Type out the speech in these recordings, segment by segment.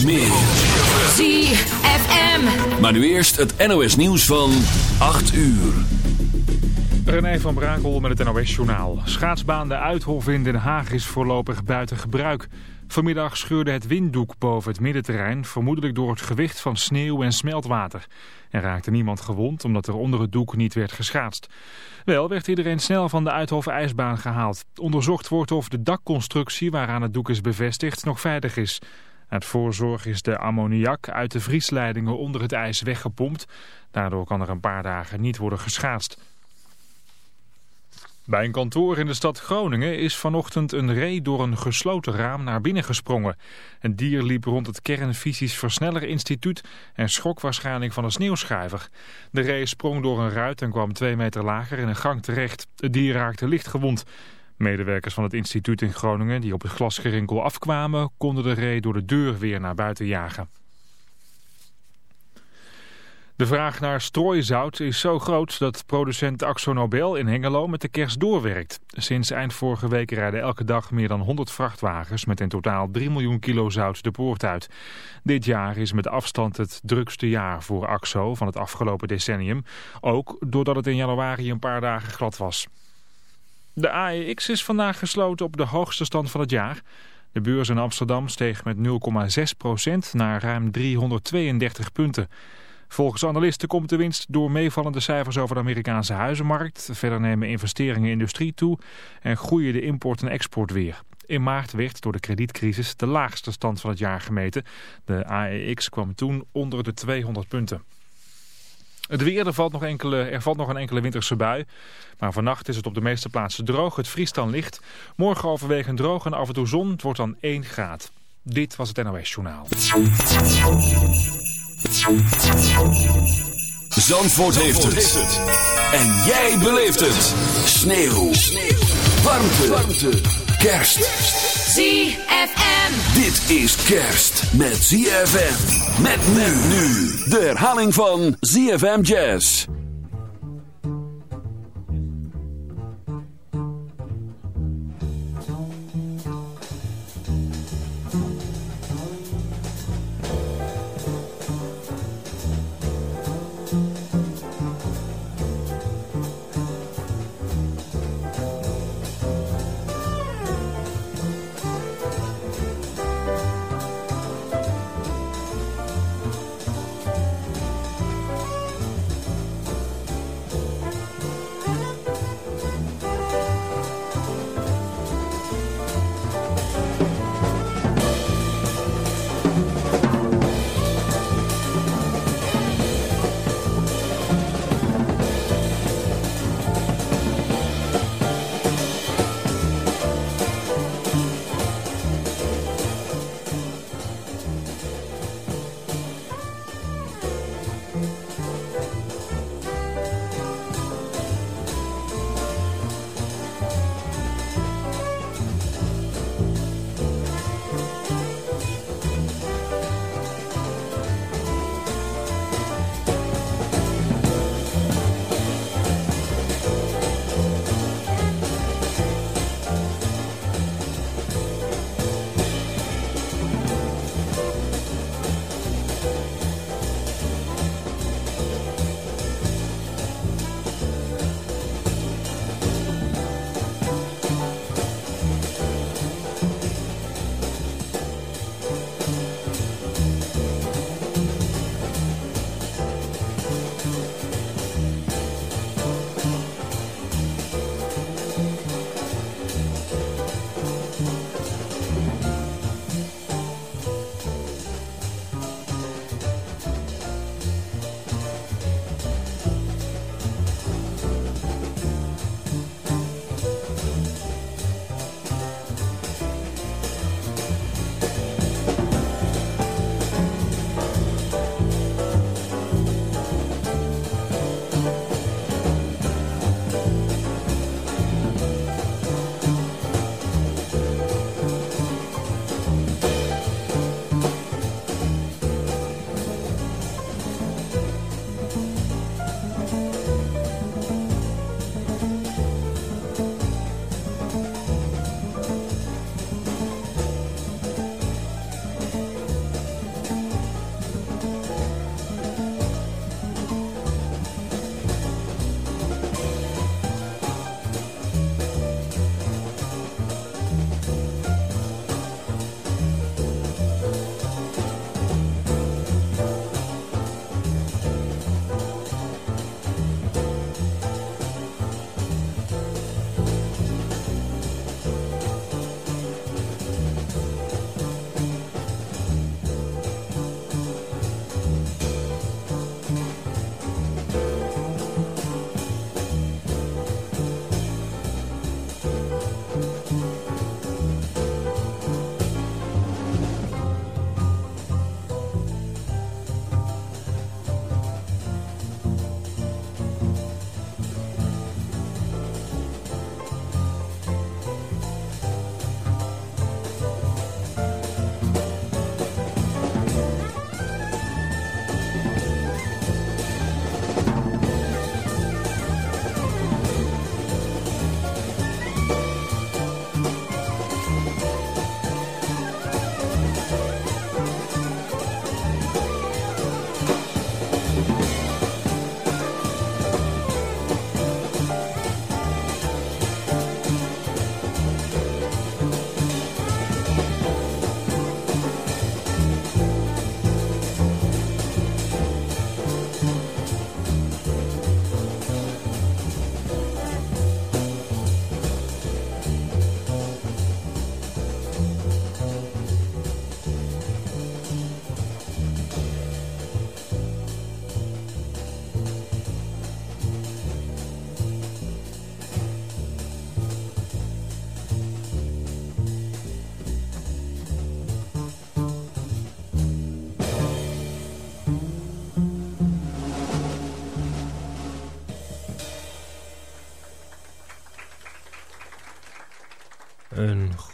Meer. ZFM. Maar nu eerst het NOS nieuws van 8 uur. René van Brakel met het NOS-journaal. Schaatsbaan de Uithof in Den Haag is voorlopig buiten gebruik. Vanmiddag scheurde het winddoek boven het middenterrein... vermoedelijk door het gewicht van sneeuw en smeltwater. Er raakte niemand gewond omdat er onder het doek niet werd geschaatst. Wel werd iedereen snel van de Uithof ijsbaan gehaald. Onderzocht wordt of de dakconstructie waaraan het doek is bevestigd nog veilig is... Uit voorzorg is de ammoniak uit de vriesleidingen onder het ijs weggepompt. Daardoor kan er een paar dagen niet worden geschaatst. Bij een kantoor in de stad Groningen is vanochtend een ree door een gesloten raam naar binnen gesprongen. Een dier liep rond het kernfysisch versneller instituut en schrok waarschijnlijk van een sneeuwschuiver. De ree sprong door een ruit en kwam twee meter lager in een gang terecht. Het dier raakte licht gewond. Medewerkers van het instituut in Groningen die op het glasgerinkel afkwamen... konden de ree door de deur weer naar buiten jagen. De vraag naar strooizout is zo groot dat producent Axo Nobel in Hengelo met de kerst doorwerkt. Sinds eind vorige week rijden elke dag meer dan 100 vrachtwagens met in totaal 3 miljoen kilo zout de poort uit. Dit jaar is met afstand het drukste jaar voor Axo van het afgelopen decennium. Ook doordat het in januari een paar dagen glad was. De AEX is vandaag gesloten op de hoogste stand van het jaar. De beurs in Amsterdam steeg met 0,6% naar ruim 332 punten. Volgens analisten komt de winst door meevallende cijfers over de Amerikaanse huizenmarkt. Verder nemen investeringen in industrie toe en groeien de import en export weer. In maart werd door de kredietcrisis de laagste stand van het jaar gemeten. De AEX kwam toen onder de 200 punten. Het weer, er valt, nog enkele, er valt nog een enkele winterse bui. Maar vannacht is het op de meeste plaatsen droog. Het vriest dan licht. Morgen overwegend droog en af en toe zon. Het wordt dan 1 graad. Dit was het NOS Journaal. Zandvoort, heeft, het. En jij beleeft het. Sneeuw. Warmte. Warmte. Kerst. ZFM. Dit is kerst met ZFM. Met men nu. De herhaling van ZFM Jazz.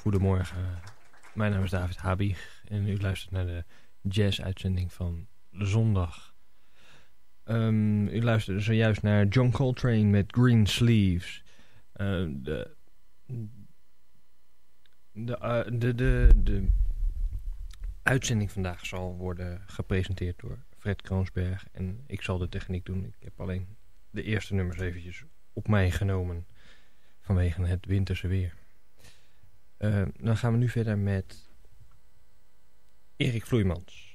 Goedemorgen, mijn naam is David Habig en u luistert naar de jazz-uitzending van zondag. Um, u luisterde zojuist naar John Coltrane met Green Sleeves. Uh, de, de, uh, de, de, de uitzending vandaag zal worden gepresenteerd door Fred Kroonsberg en ik zal de techniek doen. Ik heb alleen de eerste nummers eventjes op mij genomen vanwege het winterse weer. Uh, dan gaan we nu verder met Erik Vloeimans.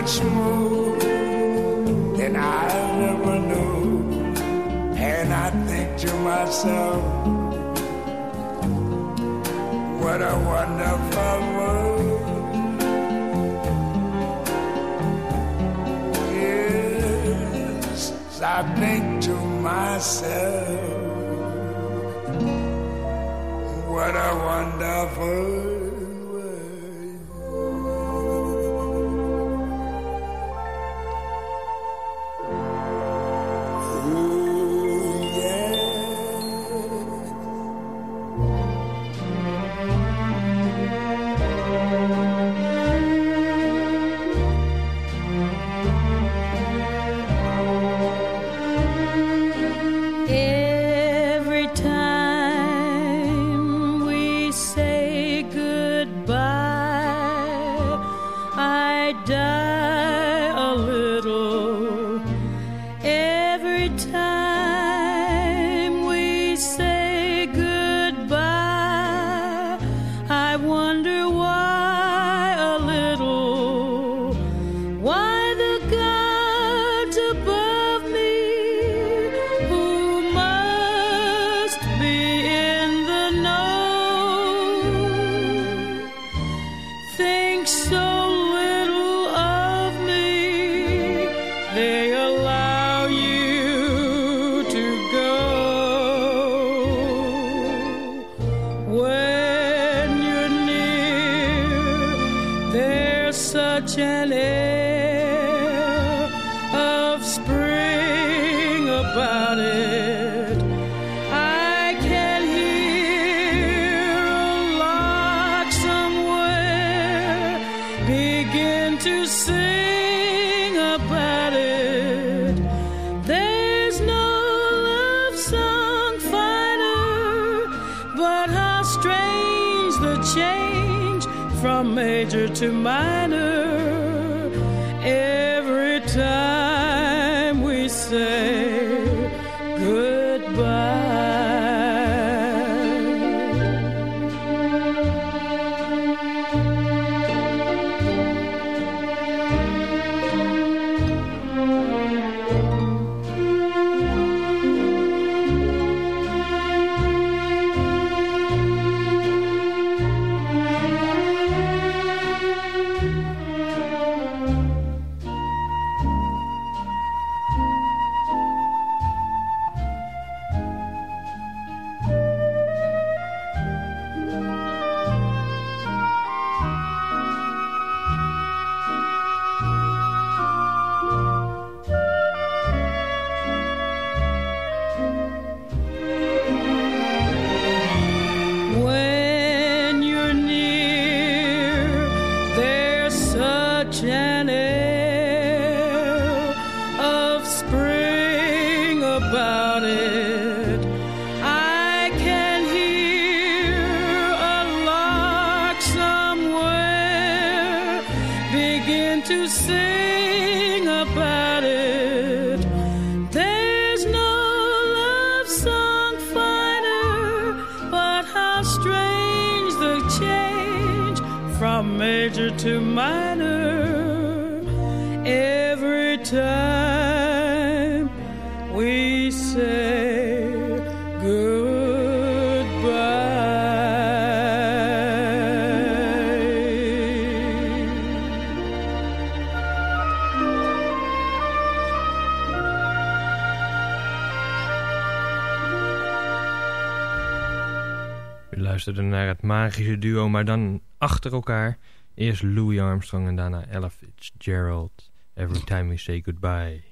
Much more than I ever knew. And I think to myself. What a wonderful world. Yes, I think to myself. What a wonderful about it. I can hear a lark somewhere begin to sing about it. There's no love song finer, but how strange the change from major to minor. Major to minor every time we say luisterden naar het magische duo, maar dan achter elkaar. Eerst Louis Armstrong en daarna Ella Fitzgerald. Every time we say goodbye.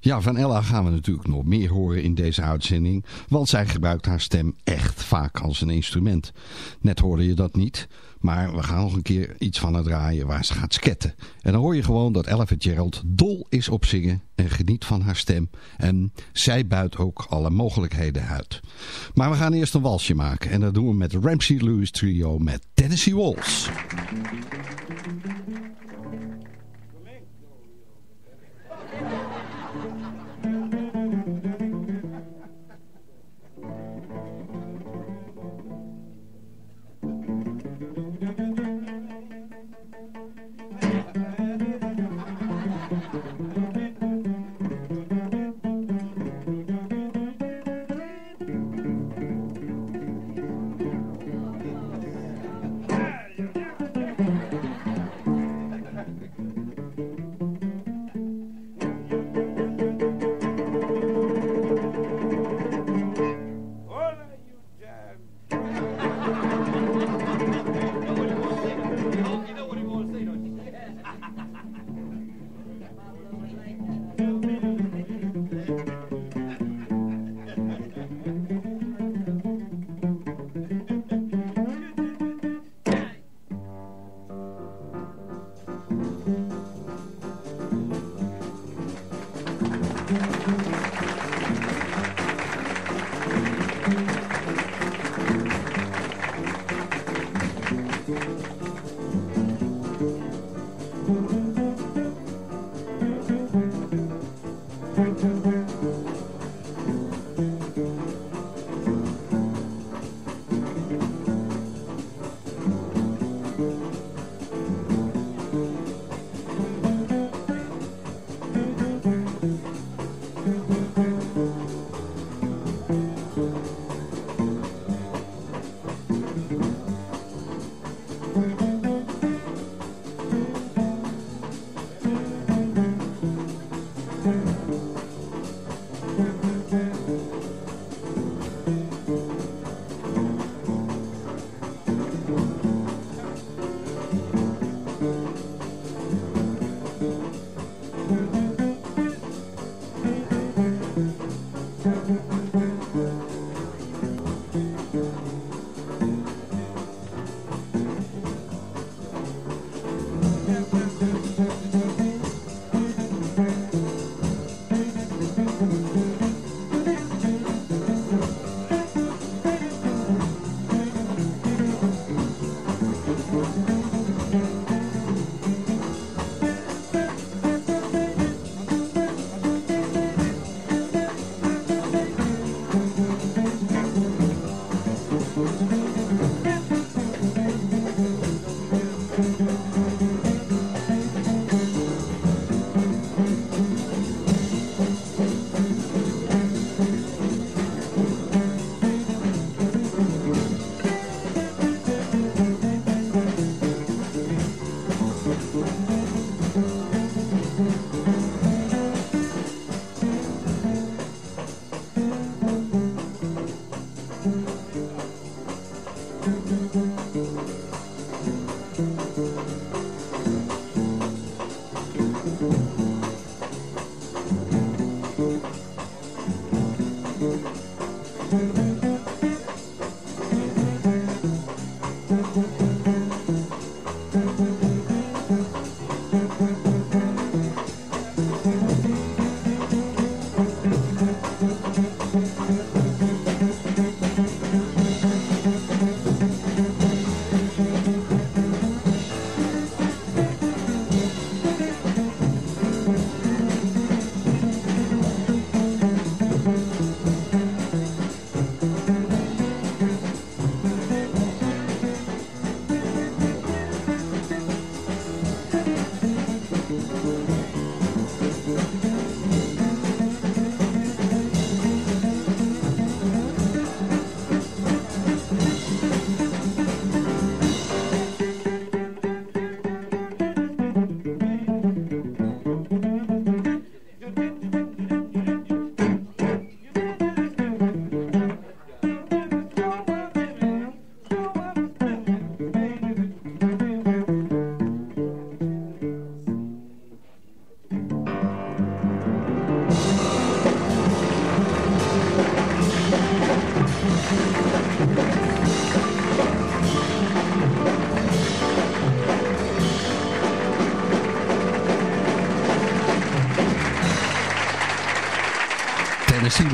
Ja, van Ella gaan we natuurlijk nog meer horen in deze uitzending, want zij gebruikt haar stem echt vaak als een instrument. Net hoorde je dat niet, maar we gaan nog een keer iets van haar draaien waar ze gaat sketten. En dan hoor je gewoon dat Ella Fitzgerald dol is op zingen en geniet van haar stem. En zij buit ook alle mogelijkheden uit. Maar we gaan eerst een walsje maken en dat doen we met Ramsey Lewis Trio met Tennessee Waltz.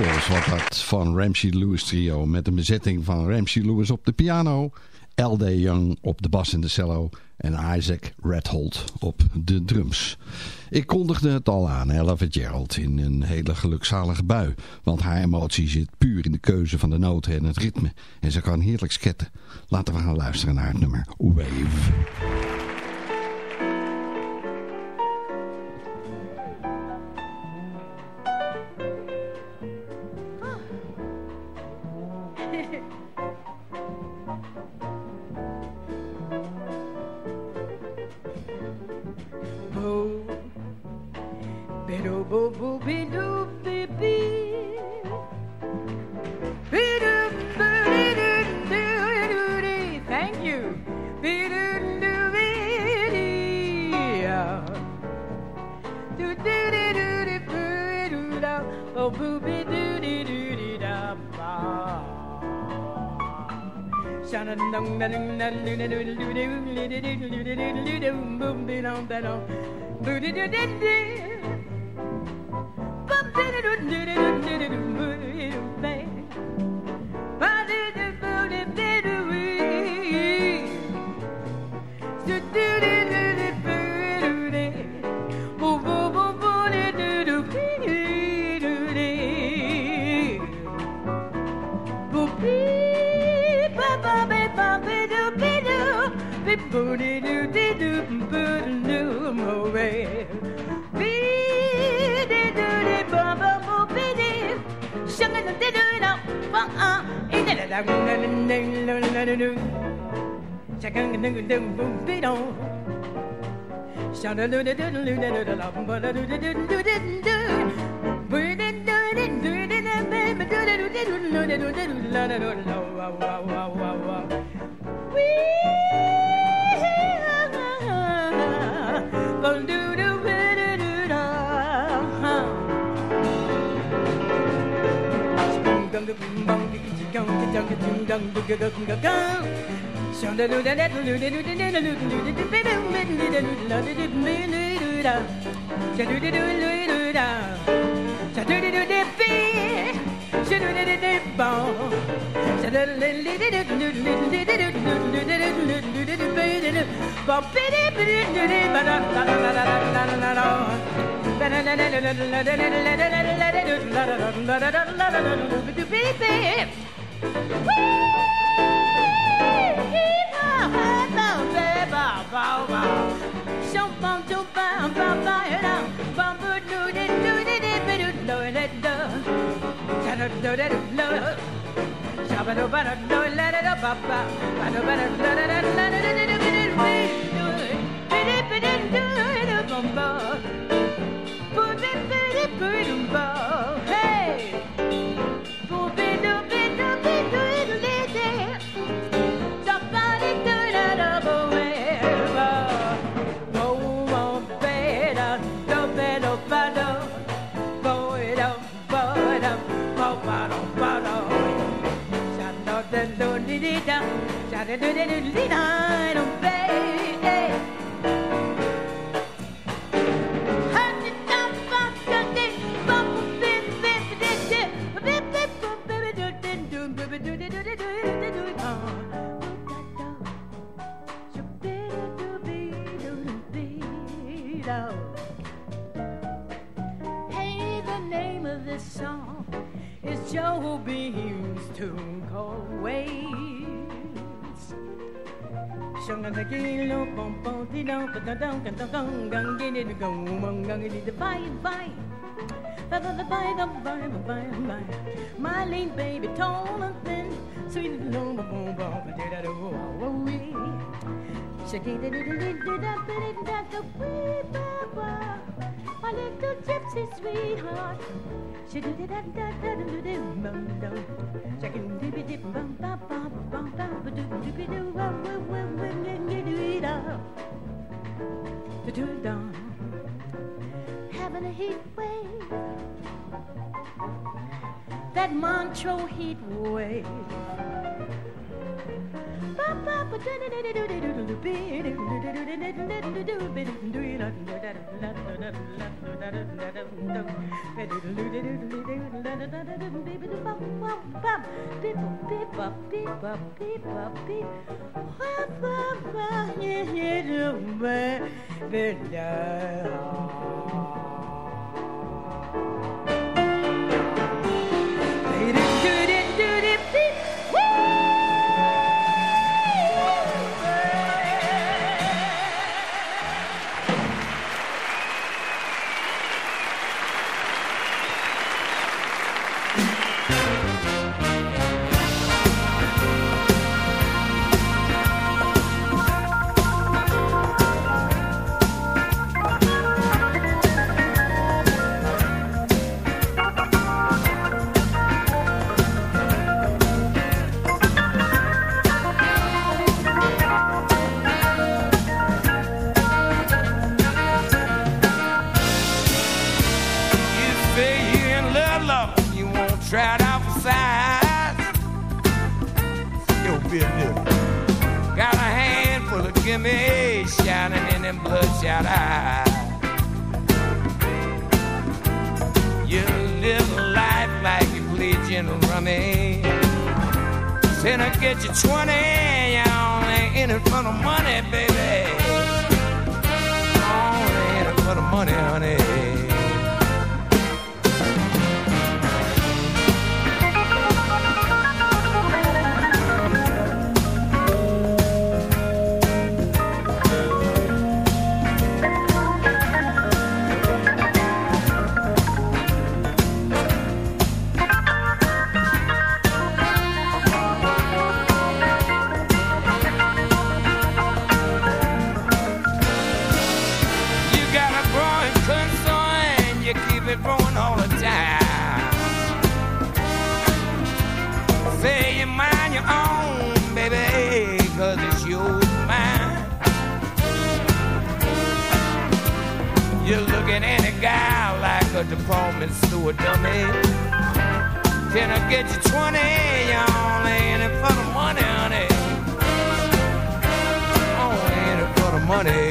Walls wat dat van Ramsey Lewis trio. Met een bezetting van Ramsey Lewis op de piano. L.D. Young op de bas en de cello. En Isaac Redholt op de drums. Ik kondigde het al aan, Ella Fitzgerald, in een hele gelukzalige bui. Want haar emotie zit puur in de keuze van de noten en het ritme. En ze kan heerlijk sketten. Laten we gaan luisteren naar het nummer Wave. be booty doo dee doo booty doo moray. Bee dee doo dee bum bum boo bee dee. Shugging the dee doo now bum ah. Ain't that a da da da da da da da. Checking the doo doo boo bee doo. Shout a doo doo doo doo doo doo la bum ba doo doo doo doo doo doo. Boo dee doo dee doo dee doo baby doo doo doo doo doo doo doo doo la la la la la la la la. Wee. Bon, Bum bum da da da da da do da gang gang ge ne ga umang gang ge da bye bye bye bye bye bye bye bye bye my lane baby tall and thin sweet little boom boom boom da da do oh wee shake it da da da da da da da da my little gypsy sweetheart she da da da da da da da da shake it dip dip bum bum bum bum bum do do do do do do do do do do da. Da doo da. Having a heat wave. That Montreux heat wave. Beep. dummy. Can I get you 20? Y'all ain't it for the money, honey. Oh, Only in it for the money.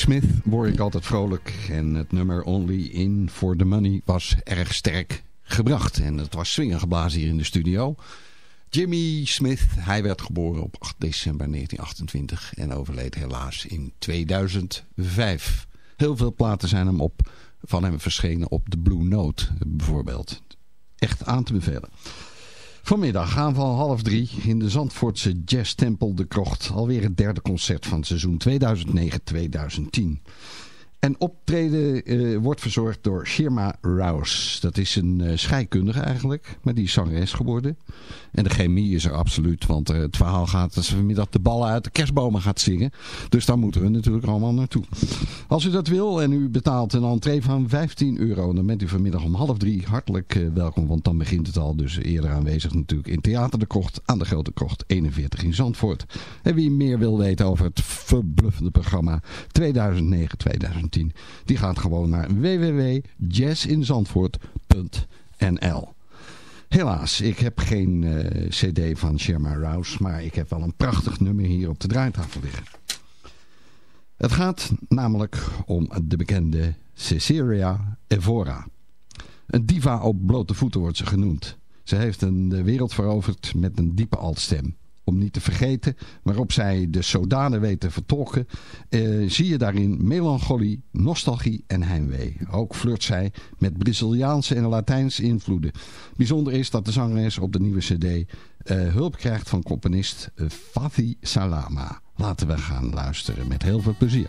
Smith word ik altijd vrolijk. En het nummer Only In For The Money was erg sterk gebracht. En het was swingen geblazen hier in de studio. Jimmy Smith, hij werd geboren op 8 december 1928 en overleed helaas in 2005. Heel veel platen zijn hem op, van hem verschenen op de Blue Note bijvoorbeeld. Echt aan te bevelen. Vanmiddag gaan al half drie in de Zandvoortse Jazztempel de Krocht. Alweer het derde concert van het seizoen 2009-2010. En optreden uh, wordt verzorgd door Shirma Rouse. Dat is een uh, scheikundige eigenlijk, maar die is zangeres geworden. En de chemie is er absoluut, want uh, het verhaal gaat dat ze vanmiddag de ballen uit de kerstbomen gaat zingen. Dus daar moeten we natuurlijk allemaal naartoe. Als u dat wil en u betaalt een entree van 15 euro, dan bent u vanmiddag om half drie hartelijk welkom. Want dan begint het al, dus eerder aanwezig natuurlijk in Theater de Krocht aan de Grote Krocht 41 in Zandvoort. En wie meer wil weten over het verbluffende programma 2009-2010 die gaat gewoon naar www.jazzinzandvoort.nl Helaas, ik heb geen uh, cd van Sherma Rouse, maar ik heb wel een prachtig nummer hier op de draaitafel liggen. Het gaat namelijk om de bekende Cecilia Evora. Een diva op blote voeten wordt ze genoemd. Ze heeft een wereld veroverd met een diepe altstem om niet te vergeten, waarop zij de Sodanen weet te vertolken, eh, zie je daarin melancholie, nostalgie en heimwee. Ook flirt zij met Braziliaanse en Latijnse invloeden. Bijzonder is dat de zangeres op de nieuwe cd eh, hulp krijgt van componist uh, Fathi Salama. Laten we gaan luisteren met heel veel plezier.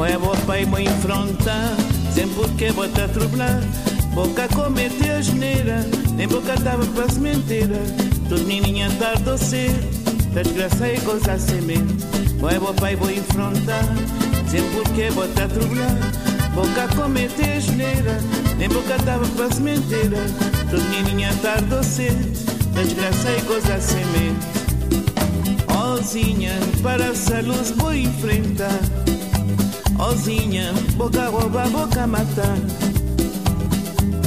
Moja bopa e mãe enfronta, sempre porque vou te trublar. Boca comete a geneira, nem boca tava para se mentira. Tudo menininha tarde da desgraça e coisa semente. Moja bopa e vou enfrentar, sempre porque vou te trublar. Boca comete a geneira, nem boca tava para se mentira. Tudo menininha tarde da desgraça e coisa semente. Ozinha, para essa luz vou enfrentar. Ozinha, boca rouba, boca matar.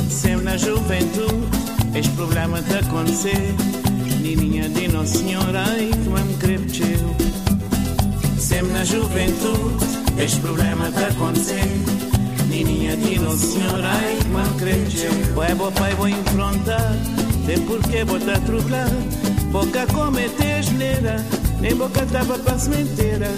Sempre na juventude, este problema de acontecer. Nininha de Nossa Senhora, ai que me crepcheu. Sempre na juventude, este problema de acontecer. Nininha de Nossa Senhora, ai que me crepcheu. Vai, vou, pai, vou enfrentar. Tem porquê vou te atroplar. Boca cometer geneira. Nem boca tava para sementeira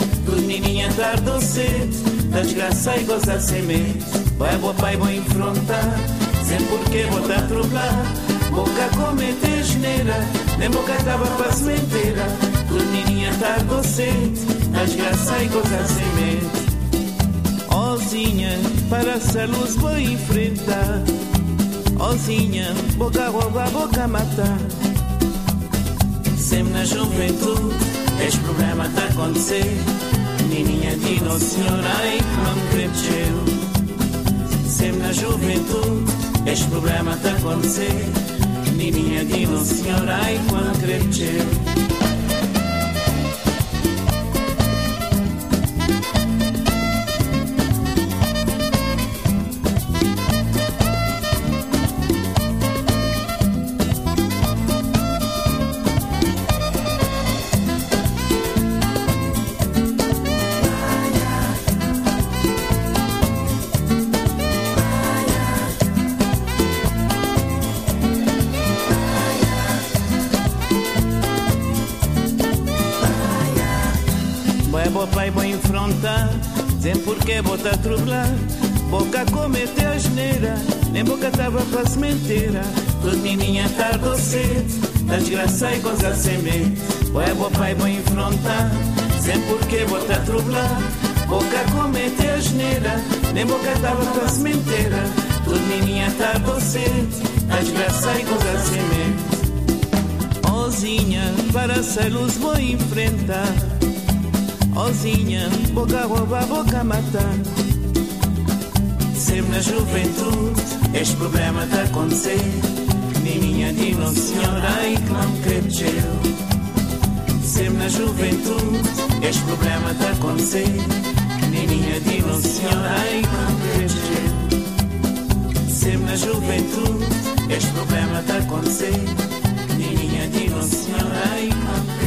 tarde ou cedo Da desgraça e goza semente Vai boa pai vou enfrentar Sem porquê vou te atropelar Boca comete geneira Nem boca tava para sementeira tarde ou cedo Da desgraça e goza semente Ozinha, para essa luz vou enfrentar Ozinha, boca rouba, boca matar Sempre na juventude este problema tá acontecer Nininha de Nossa Senhora Ai que cresceu? Sempre na juventude Este problema tá acontecer Nininha de Nossa Senhora Ai que cresceu ninguém bota a trublar. Boca cometeu geneira, nem boca tava pra sementeira. Protininha tarde tá cedo, da desgraça e coisa sem medo. Ou é bom pai, bom enfrentar, sem porquê bota a trublar. Boca cometeu geneira, nem boca tava pra sementeira. Protininha tarde tá cedo, da desgraça e coisa sem medo. Ozinha, para ser luz vou enfrentar. Ozinha, boca rouba, boca mata. Sempre na juventude, este problema está a acontecer. Menininha de Nossa Senhora, ai que não cresceu. Sempre na juventude, este problema está a acontecer. Menininha de Nossa Senhora, ai que não cresceu. Sempre na juventude, este problema está a acontecer. Menininha de Nossa Senhora, ai que não cresceu.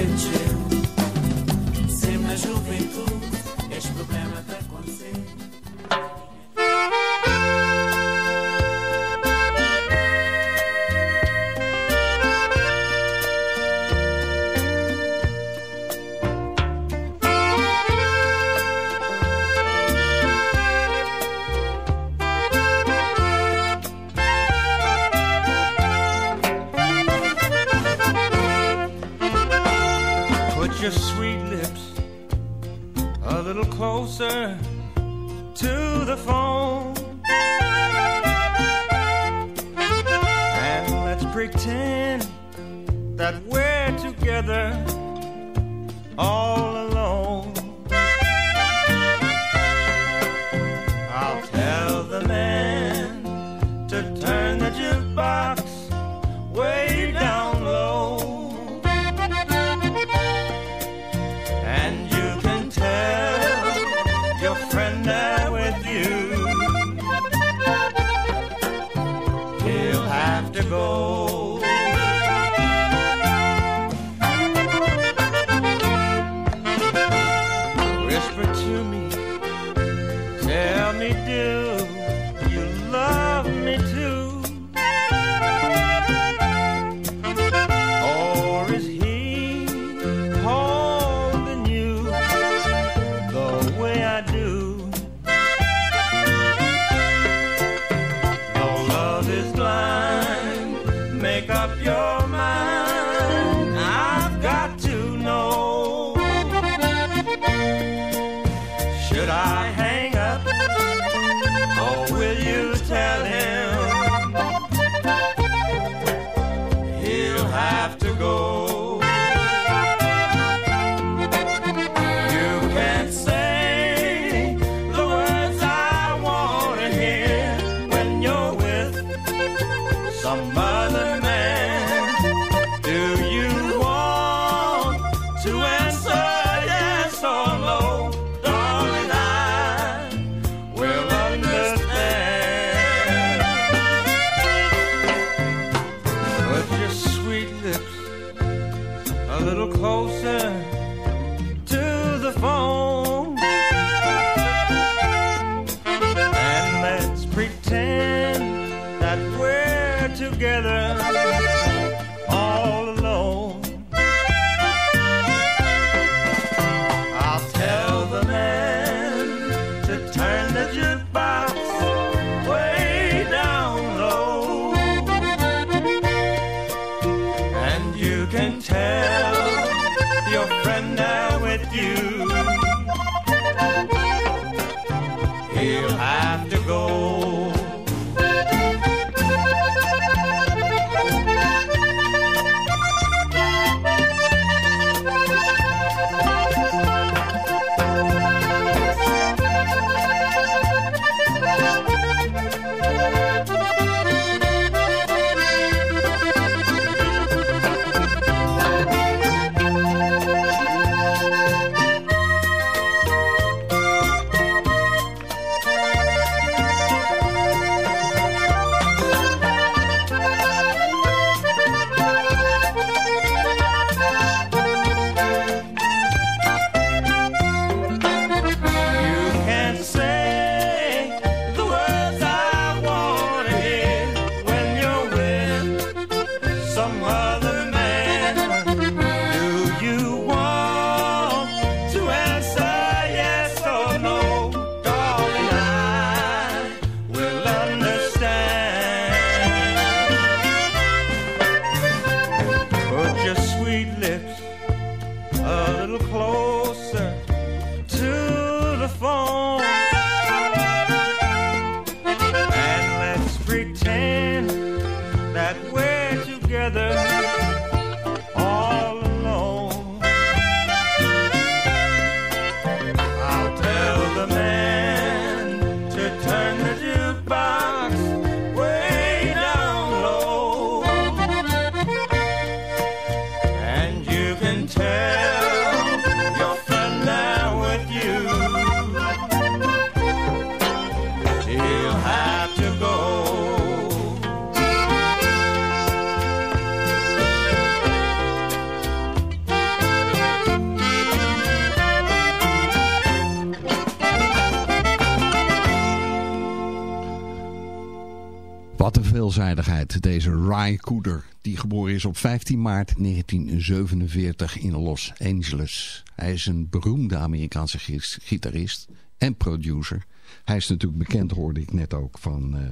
Deze Ry Cooder, die geboren is op 15 maart 1947 in Los Angeles. Hij is een beroemde Amerikaanse gitarist en producer. Hij is natuurlijk bekend, hoorde ik net ook, van uh,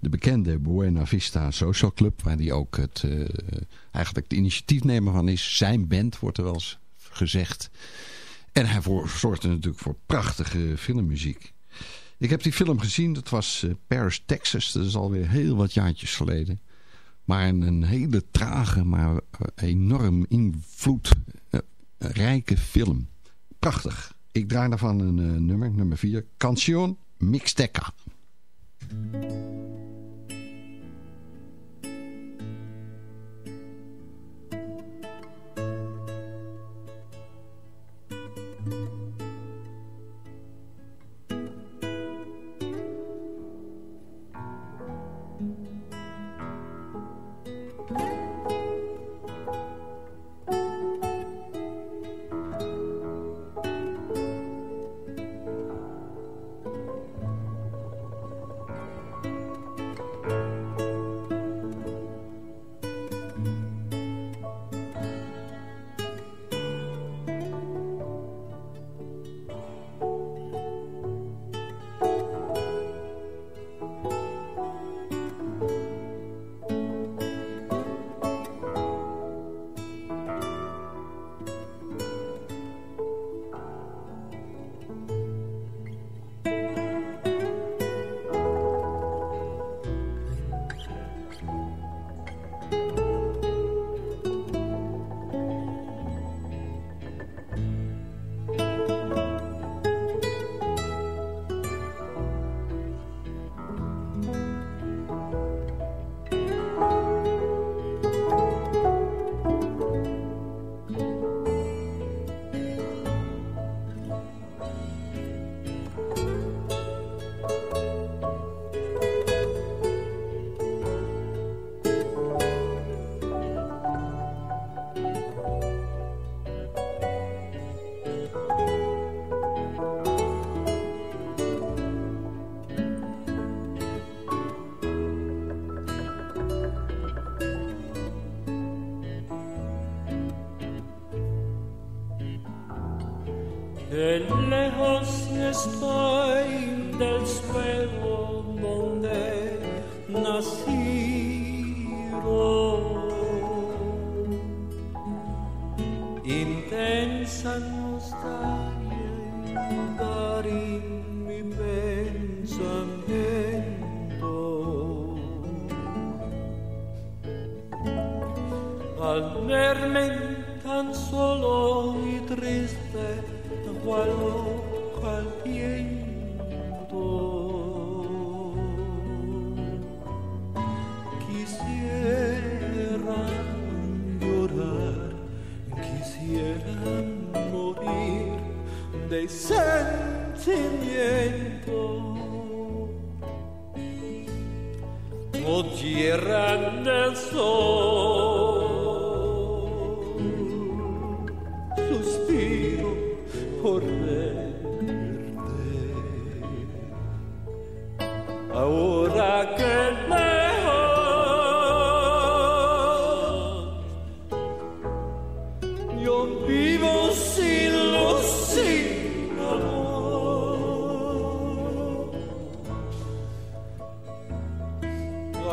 de bekende Buena Vista Social Club, waar hij ook het, uh, eigenlijk de initiatiefnemer van is. Zijn band, wordt er wel eens gezegd. En hij zorgde natuurlijk voor prachtige filmmuziek. Ik heb die film gezien, dat was uh, Paris, Texas. Dat is alweer heel wat jaartjes geleden. Maar een, hele trage, maar uh, enorm invloedrijke film. Prachtig. Ik draai daarvan een nummer, nummer 4. Canción Mixteca.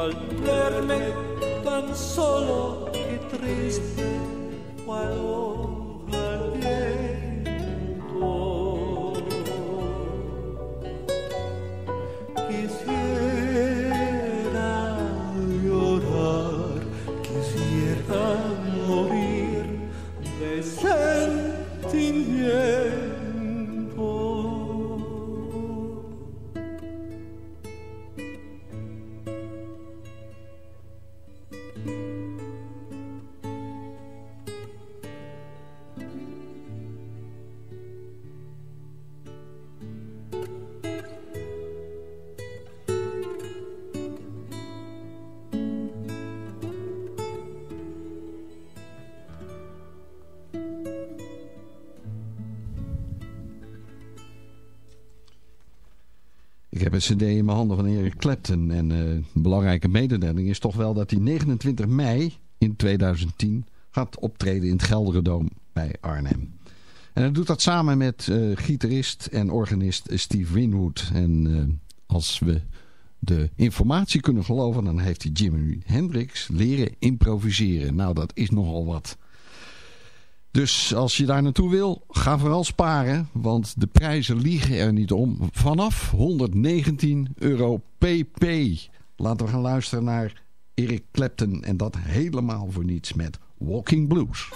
Al verme tan solo y triste, cd in mijn handen van Eric Clapton. En uh, een belangrijke mededeling is toch wel dat hij 29 mei in 2010 gaat optreden in het Gelderdoom bij Arnhem. En hij doet dat samen met uh, gitarist en organist Steve Winwood. En uh, als we de informatie kunnen geloven, dan heeft hij Jimi Hendrix leren improviseren. Nou, dat is nogal wat. Dus als je daar naartoe wil, ga vooral sparen, want de prijzen liegen er niet om. Vanaf 119 euro pp. Laten we gaan luisteren naar Eric Clapton en dat helemaal voor niets met Walking Blues.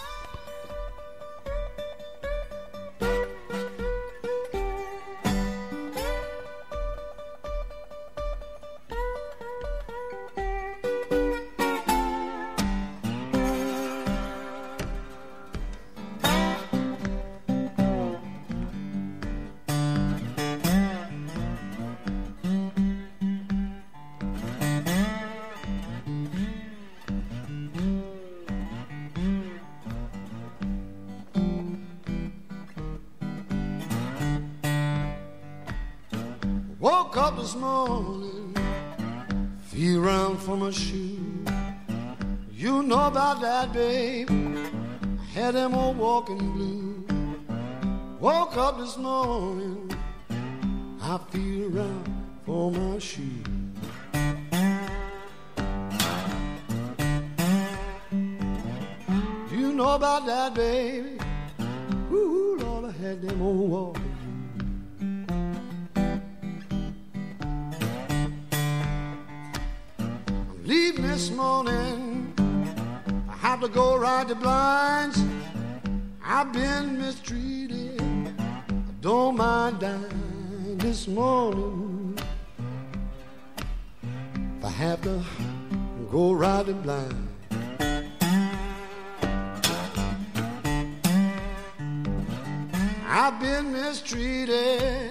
this morning, feel round for my shoe. You know about that, babe. I had them all walking blue. Woke up this morning, I feel around for my shoe. You know about that, baby. Ooh, Lord, I had them all walking. To the blinds. I've been mistreated I don't mind dying this morning if I have to go riding blind. I've been mistreated.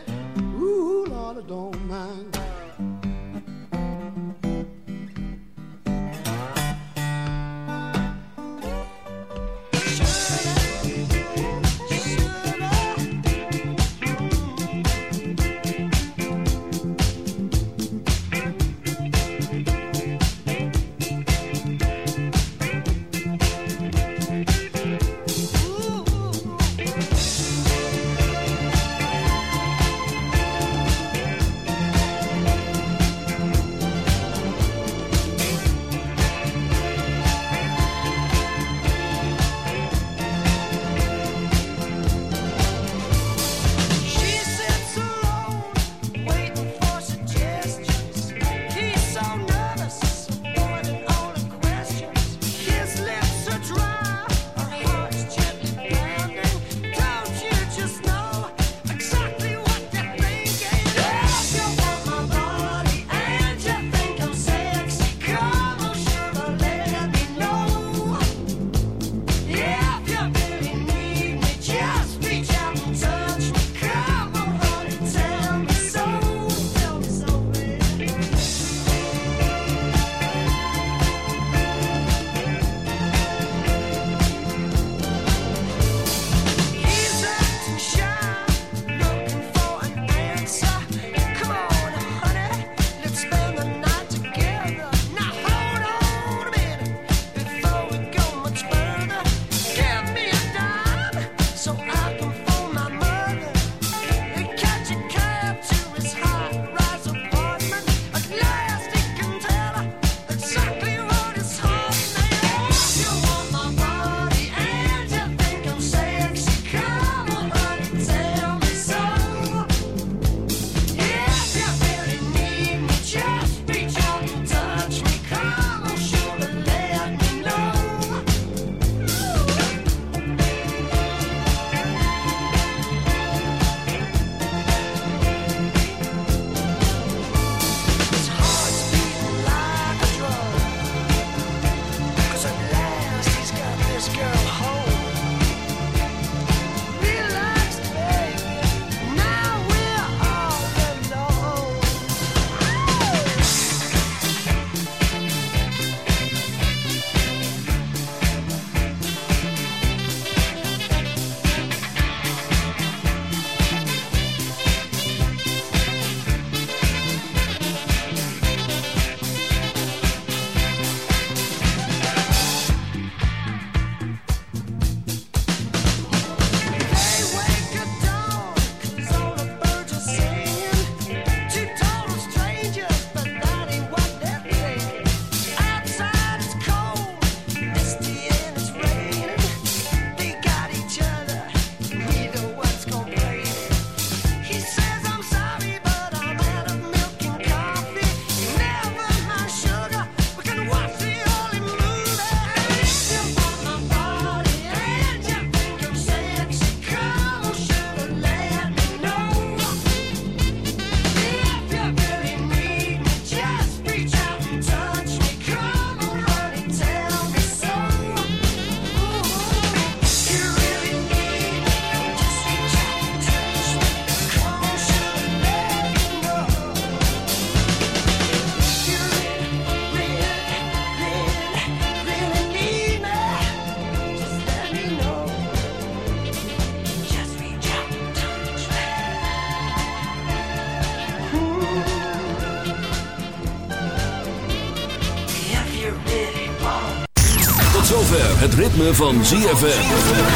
Van ZFM.